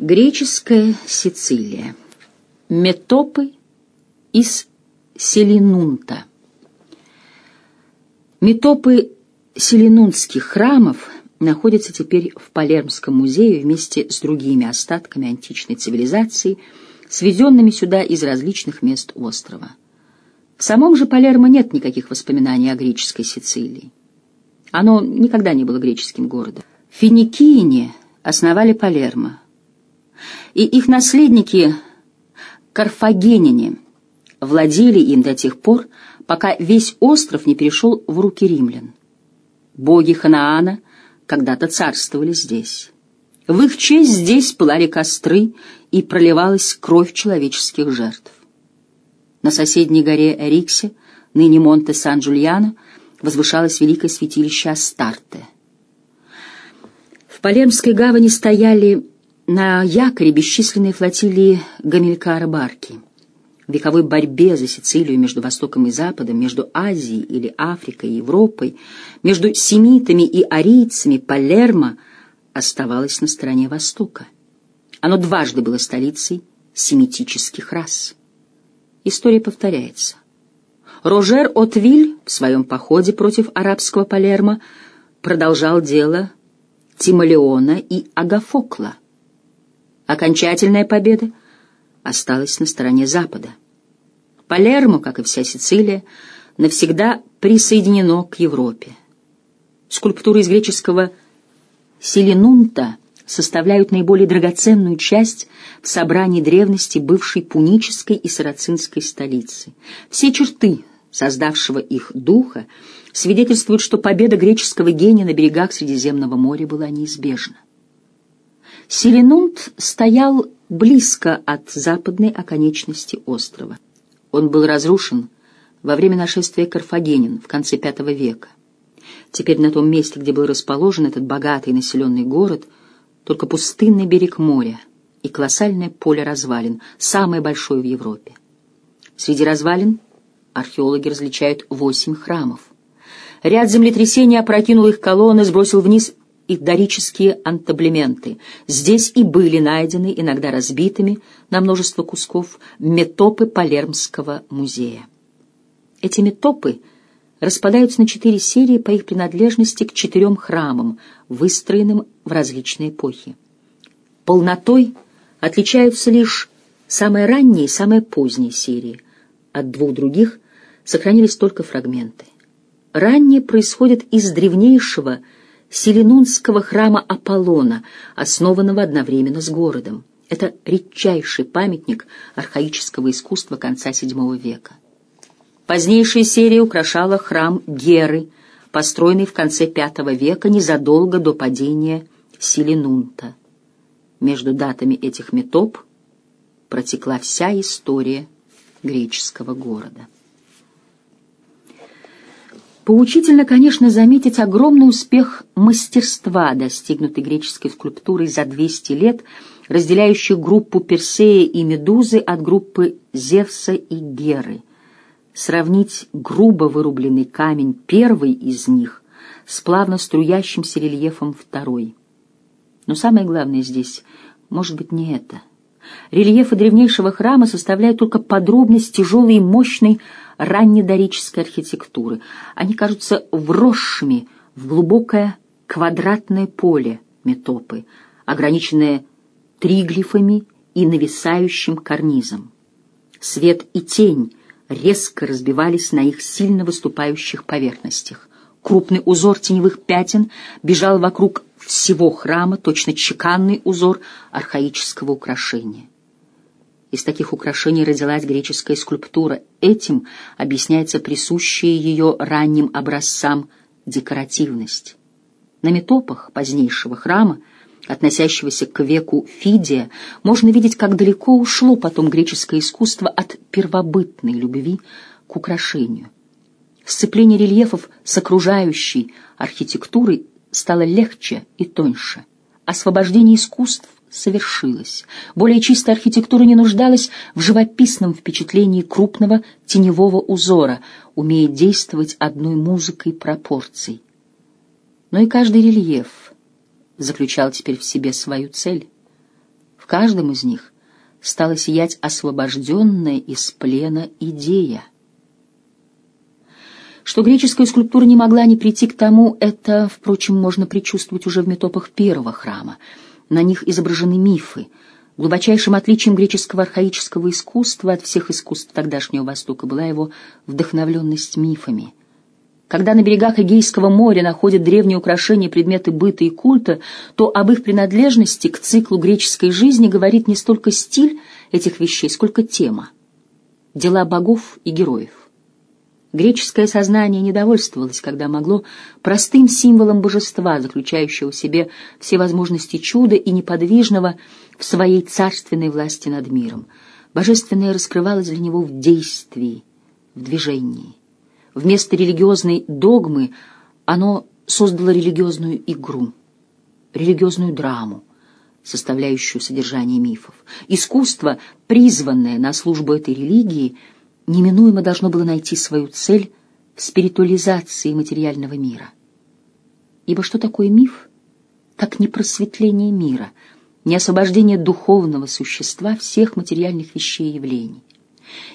Греческая Сицилия. Метопы из Селинунта. Метопы селинунских храмов находятся теперь в Палермском музее вместе с другими остатками античной цивилизации, свезенными сюда из различных мест острова. В самом же Палермо нет никаких воспоминаний о греческой Сицилии. Оно никогда не было греческим городом. Финикийне основали Палермо, и их наследники, карфагеняне, владели им до тех пор, пока весь остров не перешел в руки римлян. Боги Ханаана когда-то царствовали здесь. В их честь здесь пылали костры и проливалась кровь человеческих жертв. На соседней горе Эриксе, ныне Монте Сан-Джульяно, возвышалось великое святилище Астарте. В Палермской гавани стояли на якоре бесчисленные флотилии Гамилькара барки. В вековой борьбе за Сицилию между Востоком и Западом, между Азией или Африкой и Европой, между семитами и арийцами Палермо оставалось на стороне Востока. Оно дважды было столицей семитических рас. История повторяется. Рожер Отвиль в своем походе против арабского Палермо продолжал дело Тимолеона и Агафокла. Окончательная победа осталась на стороне Запада. Палермо, как и вся Сицилия, навсегда присоединено к Европе. Скульптуры из греческого Селинунта составляют наиболее драгоценную часть в собрании древности бывшей пунической и сарацинской столицы. Все черты создавшего их духа свидетельствуют, что победа греческого гения на берегах Средиземного моря была неизбежна. Селенунт стоял близко от западной оконечности острова. Он был разрушен во время нашествия карфагенин в конце V века. Теперь на том месте, где был расположен этот богатый населенный город, только пустынный берег моря и колоссальное поле развалин, самое большое в Европе. Среди развалин археологи различают восемь храмов. Ряд землетрясений опрокинул их колонны, сбросил вниз их дорические антаблементы. Здесь и были найдены, иногда разбитыми на множество кусков, метопы Палермского музея. Эти метопы распадаются на четыре серии по их принадлежности к четырем храмам, выстроенным в различные эпохи. Полнотой отличаются лишь самые ранние и самые поздние серии. От двух других сохранились только фрагменты. Ранние происходят из древнейшего – Селенунского храма Аполлона, основанного одновременно с городом. Это редчайший памятник архаического искусства конца VII века. Позднейшая серия украшала храм Геры, построенный в конце V века незадолго до падения Селенунта. Между датами этих метоп протекла вся история греческого города. Поучительно, конечно, заметить огромный успех мастерства, достигнутый греческой скульптурой за 200 лет, разделяющий группу Персея и Медузы от группы Зевса и Геры. Сравнить грубо вырубленный камень первый из них с плавно струящимся рельефом второй. Но самое главное здесь, может быть, не это. Рельефы древнейшего храма составляют только подробность тяжелой и мощной раннедорической архитектуры. Они кажутся вросшими в глубокое квадратное поле метопы, ограниченное триглифами и нависающим карнизом. Свет и тень резко разбивались на их сильно выступающих поверхностях. Крупный узор теневых пятен бежал вокруг всего храма, точно чеканный узор архаического украшения. Из таких украшений родилась греческая скульптура. Этим объясняется присущая ее ранним образцам декоративность. На метопах позднейшего храма, относящегося к веку Фидия, можно видеть, как далеко ушло потом греческое искусство от первобытной любви к украшению. Сцепление рельефов с окружающей архитектурой стало легче и тоньше. Освобождение искусств совершилось. Более чистая архитектура не нуждалась в живописном впечатлении крупного теневого узора, умеет действовать одной музыкой пропорций. Но и каждый рельеф заключал теперь в себе свою цель. В каждом из них стала сиять освобожденная из плена идея. Что греческая скульптура не могла не прийти к тому, это, впрочем, можно предчувствовать уже в метопах первого храма. На них изображены мифы. Глубочайшим отличием греческого архаического искусства от всех искусств тогдашнего Востока была его вдохновленность мифами. Когда на берегах Эгейского моря находят древние украшения, предметы быта и культа, то об их принадлежности к циклу греческой жизни говорит не столько стиль этих вещей, сколько тема. Дела богов и героев. Греческое сознание недовольствовалось, когда могло, простым символом божества, заключающего в себе все возможности чуда и неподвижного в своей царственной власти над миром. Божественное раскрывалось для него в действии, в движении. Вместо религиозной догмы оно создало религиозную игру, религиозную драму, составляющую содержание мифов. Искусство, призванное на службу этой религии — неминуемо должно было найти свою цель в спиритуализации материального мира. Ибо что такое миф, как не просветление мира, не освобождение духовного существа всех материальных вещей и явлений?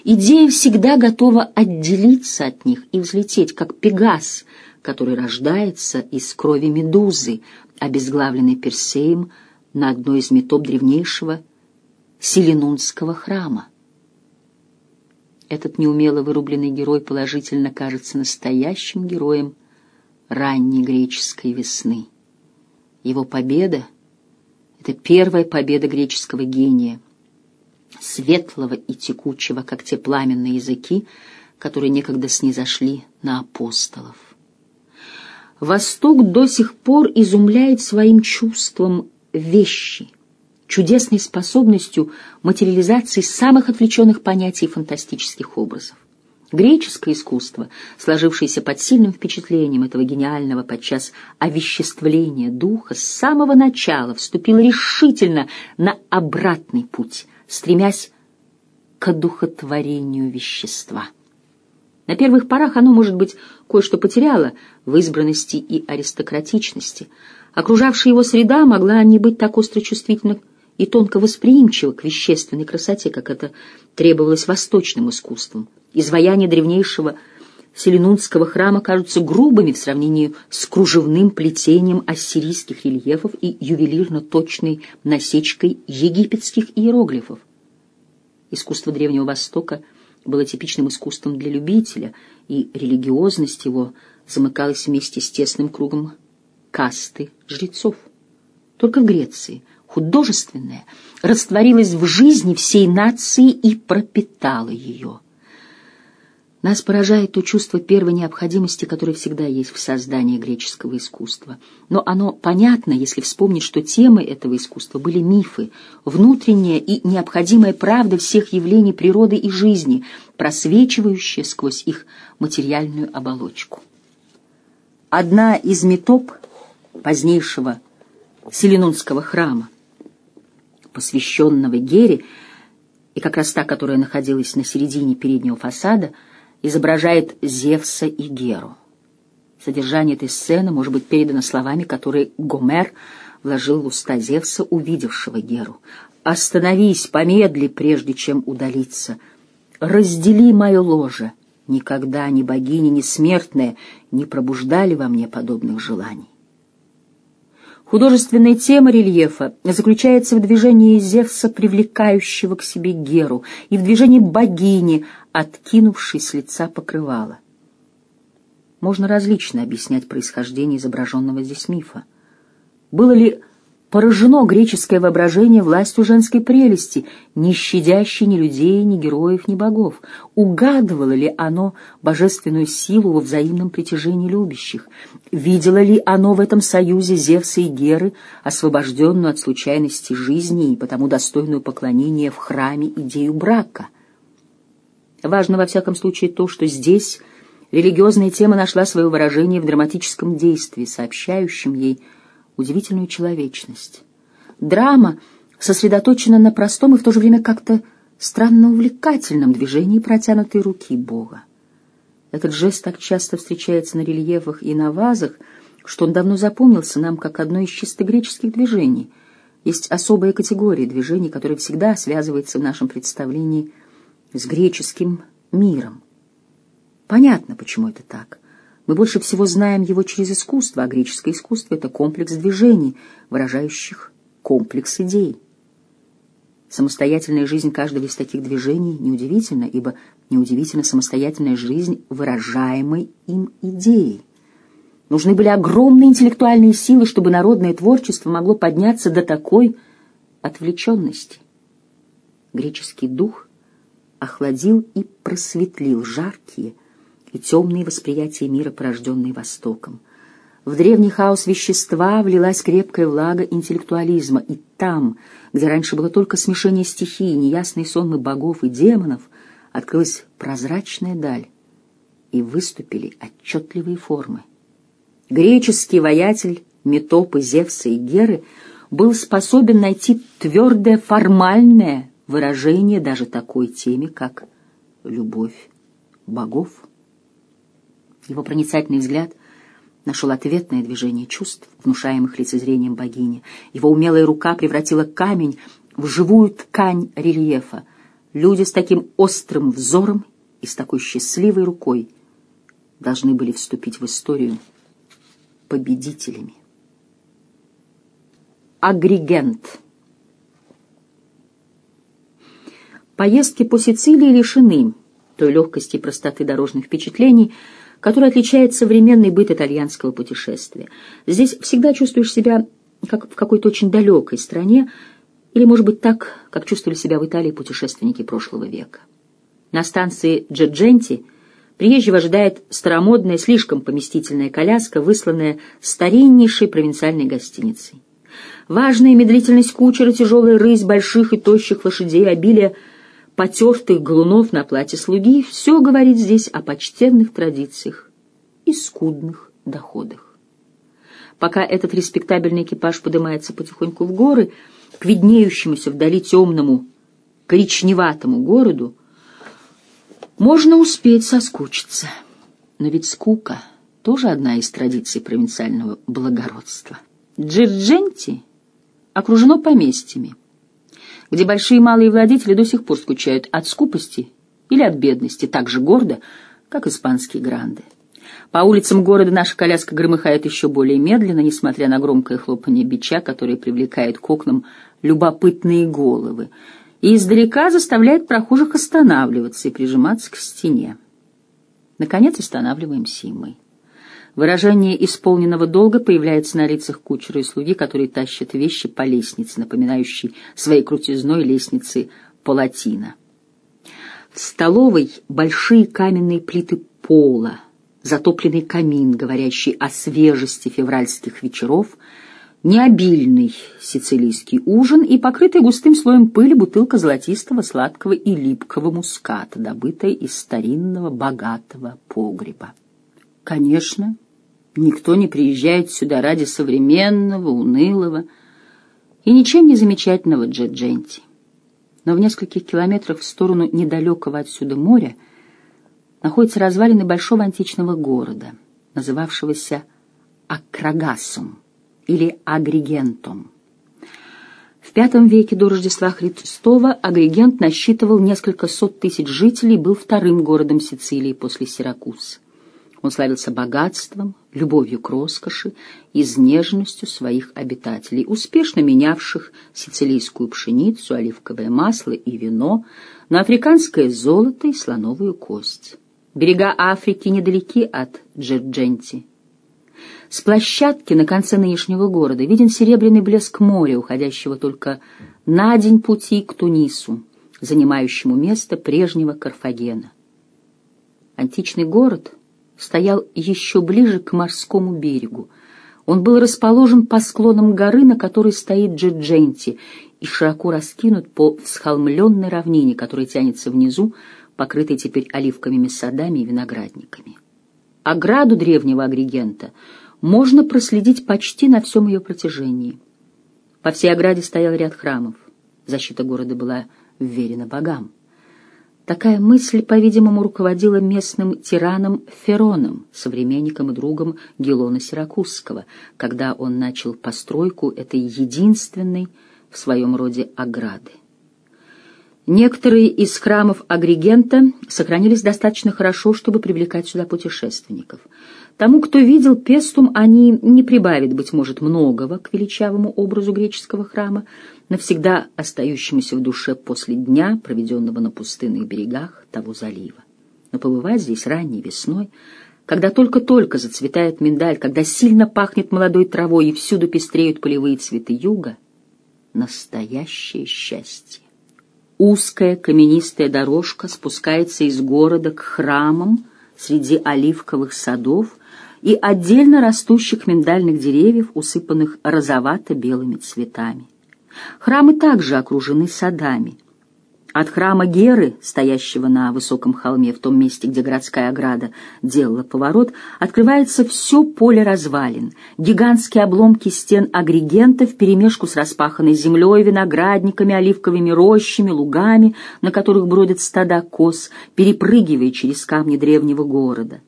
Идея всегда готова отделиться от них и взлететь, как пегас, который рождается из крови медузы, обезглавленной Персеем на одной из метоп древнейшего Селенунского храма. Этот неумело вырубленный герой положительно кажется настоящим героем ранней греческой весны. Его победа — это первая победа греческого гения, светлого и текучего, как те пламенные языки, которые некогда снизошли на апостолов. Восток до сих пор изумляет своим чувством вещи, чудесной способностью материализации самых отвлеченных понятий и фантастических образов. Греческое искусство, сложившееся под сильным впечатлением этого гениального подчас овеществления духа, с самого начала вступило решительно на обратный путь, стремясь к одухотворению вещества. На первых порах оно, может быть, кое-что потеряло в избранности и аристократичности. Окружавшая его среда могла не быть так остро чувствительна и тонко восприимчива к вещественной красоте, как это требовалось восточным искусством. Изваяния древнейшего Селенунского храма кажутся грубыми в сравнении с кружевным плетением ассирийских рельефов и ювелирно-точной насечкой египетских иероглифов. Искусство Древнего Востока было типичным искусством для любителя, и религиозность его замыкалась вместе с тесным кругом касты жрецов. Только в Греции – художественное растворилось в жизни всей нации и пропитало ее. Нас поражает то чувство первой необходимости, которое всегда есть в создании греческого искусства. Но оно понятно, если вспомнить, что темой этого искусства были мифы, внутренняя и необходимая правда всех явлений природы и жизни, просвечивающая сквозь их материальную оболочку. Одна из метоп позднейшего Селенунского храма посвященного Гере, и как раз та, которая находилась на середине переднего фасада, изображает Зевса и Геру. Содержание этой сцены может быть передано словами, которые Гомер вложил в уста Зевса, увидевшего Геру. «Остановись, помедли, прежде чем удалиться. Раздели мое ложе. Никогда ни богини, ни смертные не пробуждали во мне подобных желаний». Художественная тема рельефа заключается в движении Зевса, привлекающего к себе Геру, и в движении богини, откинувшей с лица покрывала. Можно различно объяснять происхождение изображенного здесь мифа. Было ли Поражено греческое воображение властью женской прелести, не щадящей ни людей, ни героев, ни богов. Угадывало ли оно божественную силу во взаимном притяжении любящих? Видело ли оно в этом союзе Зевса и Геры, освобожденную от случайности жизни и потому достойную поклонения в храме идею брака? Важно во всяком случае то, что здесь религиозная тема нашла свое выражение в драматическом действии, сообщающем ей – удивительную человечность. Драма сосредоточена на простом и в то же время как-то странно увлекательном движении протянутой руки Бога. Этот жест так часто встречается на рельефах и на вазах, что он давно запомнился нам как одно из чисто греческих движений. Есть особая категория движений, которая всегда связывается в нашем представлении с греческим миром. Понятно, почему это так. Мы больше всего знаем его через искусство, а греческое искусство — это комплекс движений, выражающих комплекс идей. Самостоятельная жизнь каждого из таких движений неудивительна, ибо неудивительна самостоятельная жизнь выражаемой им идеей. Нужны были огромные интеллектуальные силы, чтобы народное творчество могло подняться до такой отвлеченности. Греческий дух охладил и просветлил жаркие и темные восприятия мира, порожденные Востоком. В древний хаос вещества влилась крепкая влага интеллектуализма, и там, где раньше было только смешение стихий, неясные сонмы богов и демонов, открылась прозрачная даль, и выступили отчетливые формы — Греческий воятель Метопы, Зевса и Геры был способен найти твердое формальное выражение даже такой теме, как любовь богов. Его проницательный взгляд нашел ответное движение чувств, внушаемых лицезрением богини. Его умелая рука превратила камень в живую ткань рельефа. Люди с таким острым взором и с такой счастливой рукой должны были вступить в историю победителями. Агригент Поездки по Сицилии лишены той легкости и простоты дорожных впечатлений, которая отличает современный быт итальянского путешествия. Здесь всегда чувствуешь себя как в какой-то очень далекой стране, или, может быть, так, как чувствовали себя в Италии путешественники прошлого века. На станции Джердженти – Приезжего ожидает старомодная, слишком поместительная коляска, высланная стариннейшей провинциальной гостиницей. Важная медлительность кучера, тяжелая рысь больших и тощих лошадей, обилие потертых галунов на платье слуги — все говорит здесь о почтенных традициях и скудных доходах. Пока этот респектабельный экипаж поднимается потихоньку в горы, к виднеющемуся вдали темному, коричневатому городу, можно успеть соскучиться. Но ведь скука — тоже одна из традиций провинциального благородства. Джирдженти окружено поместьями, где большие и малые владетели до сих пор скучают от скупости или от бедности так же гордо, как испанские гранды. По улицам города наша коляска громыхает еще более медленно, несмотря на громкое хлопанье бича, которое привлекает к окнам любопытные головы — и издалека заставляет прохожих останавливаться и прижиматься к стене. Наконец останавливаемся и мы. Выражение исполненного долга появляется на лицах кучера и слуги, которые тащат вещи по лестнице, напоминающей своей крутизной лестницы палатина. В столовой большие каменные плиты пола, затопленный камин, говорящий о свежести февральских вечеров — необильный сицилийский ужин и покрытая густым слоем пыли бутылка золотистого, сладкого и липкого муската, добытая из старинного богатого погреба. Конечно, никто не приезжает сюда ради современного, унылого и ничем не замечательного Джедженти. Но в нескольких километрах в сторону недалекого отсюда моря находятся развалины большого античного города, называвшегося Акрагасум или агрегентом. В V веке до Рождества Христова Агрегент насчитывал несколько сот тысяч жителей и был вторым городом Сицилии после Сиракуз. Он славился богатством, любовью к роскоши, изнеженностью своих обитателей, успешно менявших сицилийскую пшеницу, оливковое масло и вино на африканское золото и слоновую кость. Берега Африки недалеки от Джердженти. С площадки на конце нынешнего города виден серебряный блеск моря, уходящего только на день пути к Тунису, занимающему место прежнего Карфагена. Античный город стоял еще ближе к морскому берегу. Он был расположен по склонам горы, на которой стоит Джидженти, и широко раскинут по всхолмленной равнине, которая тянется внизу, покрытой теперь оливковыми садами и виноградниками. Ограду древнего агрегента — можно проследить почти на всем ее протяжении. По всей ограде стоял ряд храмов. Защита города была вверена богам. Такая мысль, по-видимому, руководила местным тираном Фероном, современником и другом Гелона Сиракузского, когда он начал постройку этой единственной в своем роде ограды. Некоторые из храмов Агригента сохранились достаточно хорошо, чтобы привлекать сюда путешественников. Тому, кто видел Пестум, они не прибавят, быть может, многого к величавому образу греческого храма, навсегда остающемуся в душе после дня, проведенного на пустынных берегах того залива. Но побывать здесь ранней весной, когда только-только зацветает миндаль, когда сильно пахнет молодой травой и всюду пестреют полевые цветы юга — настоящее счастье. Узкая каменистая дорожка спускается из города к храмам среди оливковых садов и отдельно растущих миндальных деревьев, усыпанных розовато-белыми цветами. Храмы также окружены садами — от храма Геры, стоящего на высоком холме, в том месте, где городская ограда делала поворот, открывается все поле развалин, гигантские обломки стен агрегентов вперемешку с распаханной землей, виноградниками, оливковыми рощами, лугами, на которых бродят стада коз, перепрыгивая через камни древнего города.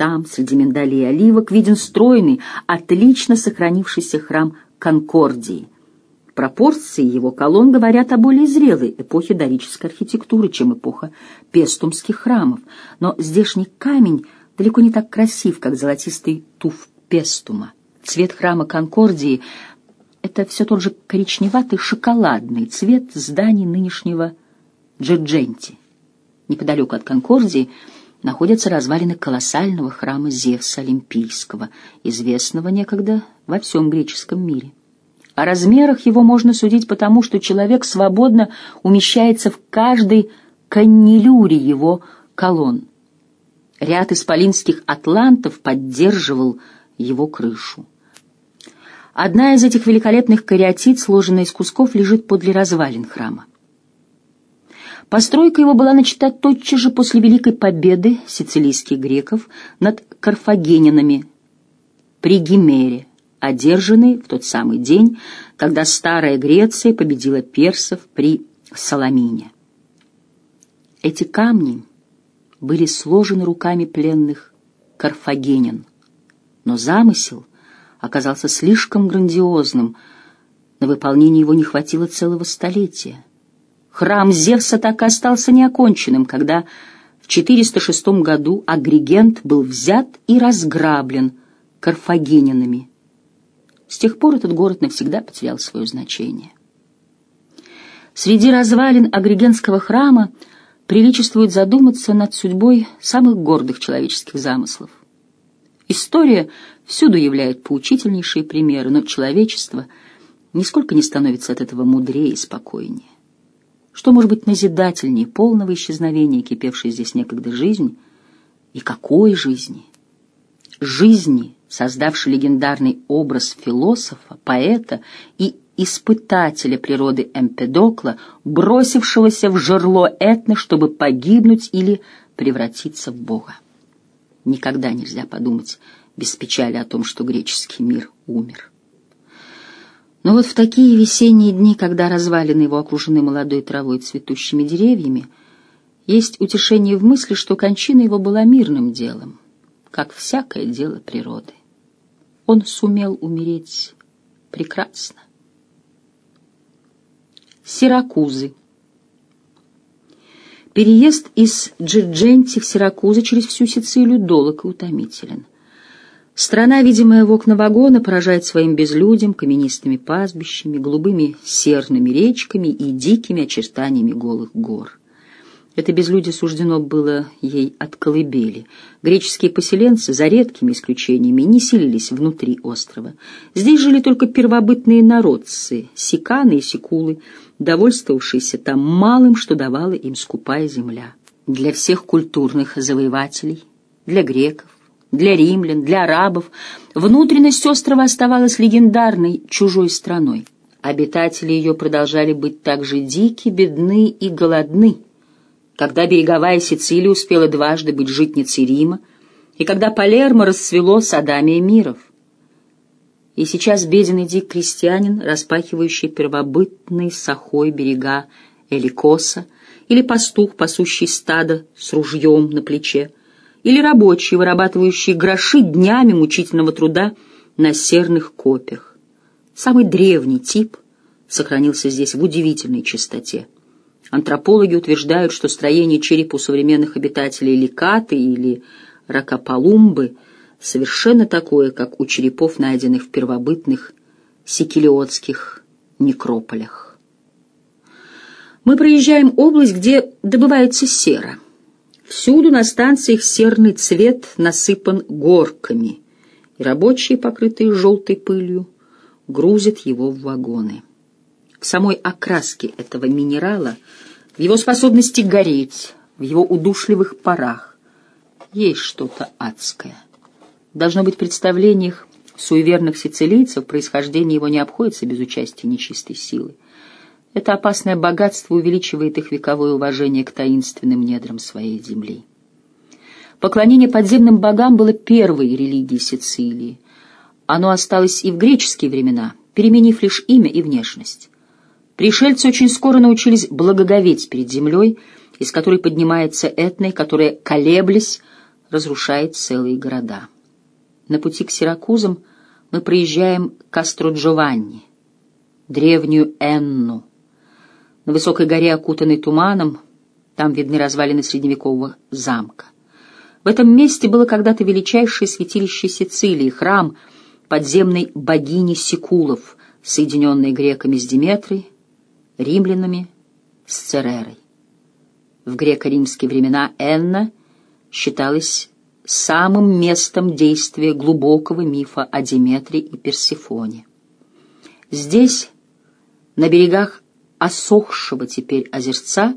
Там, среди миндалей и оливок, виден стройный, отлично сохранившийся храм Конкордии — Пропорции его колонн говорят о более зрелой эпохе дорической архитектуры, чем эпоха пестумских храмов, но здешний камень далеко не так красив, как золотистый туф пестума. Цвет храма Конкордии — это все тот же коричневатый шоколадный цвет зданий нынешнего Джердженти. Неподалеку от Конкордии находятся развалины колоссального храма Зевса Олимпийского, известного некогда во всем греческом мире. О размерах его можно судить потому, что человек свободно умещается в каждой каннелюре его колонн. Ряд исполинских атлантов поддерживал его крышу. Одна из этих великолепных кариатид, сложенная из кусков, лежит подле развалин храма. Постройка его была начата тотчас же после Великой Победы сицилийских греков над карфагенинами при Гимере, одержанный в тот самый день, когда Старая Греция победила персов при Саламине. Эти камни были сложены руками пленных карфагенян, но замысел оказался слишком грандиозным, на выполнение его не хватило целого столетия. Храм Зевса так и остался неоконченным, когда в 406 году Агригент был взят и разграблен карфагенинами, с тех пор этот город навсегда потерял свое значение. Среди развалин Агрегенского храма приличествует задуматься над судьбой самых гордых человеческих замыслов. История всюду являет поучительнейшие примеры, но человечество нисколько не становится от этого мудрее и спокойнее. Что может быть назидательнее полного исчезновения кипевшей здесь некогда жизни? И какой жизни? Жизни, создавший легендарный образ философа, поэта и испытателя природы Эмпедокла, бросившегося в жерло Этны, чтобы погибнуть или превратиться в Бога. Никогда нельзя подумать без печали о том, что греческий мир умер. Но вот в такие весенние дни, когда развалины его окружены молодой травой и цветущими деревьями, есть утешение в мысли, что кончина его была мирным делом, как всякое дело природы он сумел умереть прекрасно. Сиракузы. Переезд из Джердженти в Сиракузы через всю Сицилию долг и утомителен. Страна, видимая в окна вагона, поражает своим безлюдем, каменистыми пастбищами, голубыми серными речками и дикими очертаниями голых гор. Это безлюдие суждено было ей от колыбели. Греческие поселенцы, за редкими исключениями, не селились внутри острова. Здесь жили только первобытные народцы, сиканы и сикулы, довольствовавшиеся там малым, что давала им скупая земля. Для всех культурных завоевателей, для греков, для римлян, для арабов, внутренность острова оставалась легендарной чужой страной. Обитатели ее продолжали быть также дики, бедны и голодны, когда береговая Сицилия успела дважды быть житницей Рима, и когда Палермо расцвело садами миров. И сейчас беден и дик крестьянин, распахивающий первобытный сахой берега Эликоса, или пастух, пасущий стадо с ружьем на плече, или рабочий, вырабатывающий гроши днями мучительного труда на серных копьях. Самый древний тип, сохранился здесь в удивительной чистоте. Антропологи утверждают, что строение черепа у современных обитателей Ликаты или Ракапалумбы совершенно такое, как у черепов, найденных в первобытных сикилиотских некрополях. Мы проезжаем область, где добывается сера. Всюду на станциях серный цвет насыпан горками, и рабочие, покрытые желтой пылью, грузят его в вагоны. В самой окраске этого минерала, в его способности гореть, в его удушливых парах, есть что-то адское. Должно быть, в представлениях суеверных сицилийцев происхождение его не обходится без участия нечистой силы. Это опасное богатство увеличивает их вековое уважение к таинственным недрам своей земли. Поклонение подземным богам было первой религией Сицилии. Оно осталось и в греческие времена, переменив лишь имя и внешность. Пришельцы очень скоро научились благоговеть перед землей, из которой поднимается этной, которая, колеблясь, разрушает целые города. На пути к Сиракузам мы проезжаем Кастро-Джованни, древнюю Энну, на высокой горе, окутанной туманом, там видны развалины средневекового замка. В этом месте было когда-то величайшее святилище Сицилии, храм подземной богини Секулов, соединенный греками с Диметрой, римлянами с Церерой. В греко-римские времена Энна считалась самым местом действия глубокого мифа о Диметре и Персифоне. Здесь, на берегах осохшего теперь озерца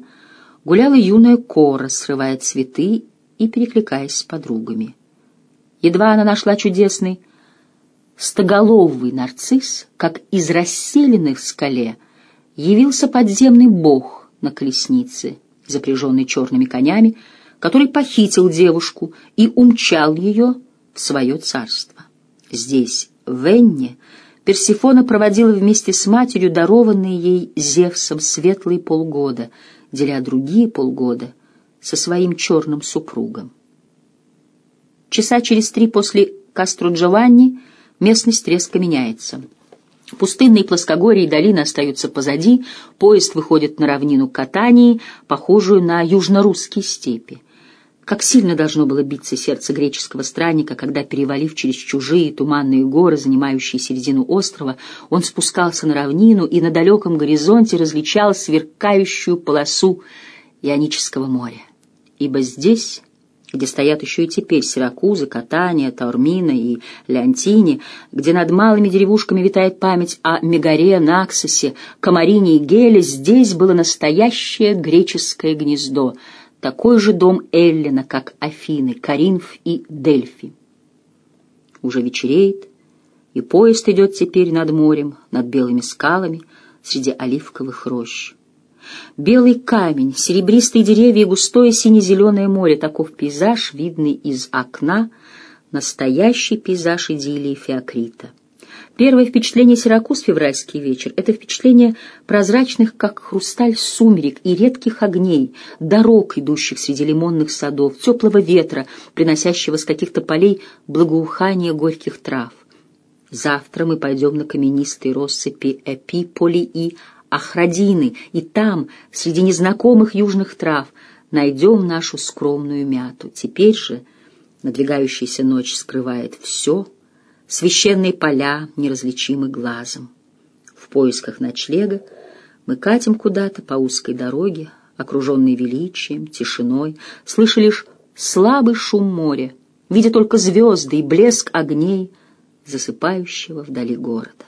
гуляла юная кора, срывая цветы и перекликаясь с подругами. Едва она нашла чудесный стоголовый нарцисс, как из расселенных в скале явился подземный бог на колеснице, запряженный черными конями, который похитил девушку и умчал ее в свое царство. Здесь, в Энне, Персифона проводила вместе с матерью дарованные ей Зевсом светлые полгода, деля другие полгода со своим черным супругом. Часа через три после Кастро-Джованни местность резко меняется. Пустынные плоскогорья и долины остаются позади, поезд выходит на равнину Катании, похожую на южно-русские степи. Как сильно должно было биться сердце греческого странника, когда, перевалив через чужие туманные горы, занимающие середину острова, он спускался на равнину и на далеком горизонте различал сверкающую полосу Ионического моря. Ибо здесь, где стоят еще и теперь Сиракузы, Катания, Таурмина и Леонтини, где над малыми деревушками витает память о Мегаре, Наксосе, Камарине и Геле, здесь было настоящее греческое гнездо — такой же дом Эллина, как Афины, Каринф и Дельфи. Уже вечереет, и поезд идет теперь над морем, над белыми скалами, среди оливковых рощ. Белый камень, серебристые деревья и густое сине-зеленое море — таков пейзаж, видный из окна, настоящий пейзаж идиллии Феокрита. Первое впечатление Сиракуз февральский вечер — это впечатление прозрачных, как хрусталь, сумерек и редких огней, дорог, идущих среди лимонных садов, теплого ветра, приносящего с каких-то полей благоухание горьких трав. Завтра мы пойдем на каменистые россыпи Эпиполи и Ахрадины, и там, среди незнакомых южных трав, найдем нашу скромную мяту. Теперь же надвигающаяся ночь скрывает все — священные поля, неразличимы глазом. В поисках ночлега мы катим куда-то по узкой дороге, окруженной величием, тишиной, слыша лишь слабый шум моря, видя только звезды и блеск огней, засыпающего вдали города.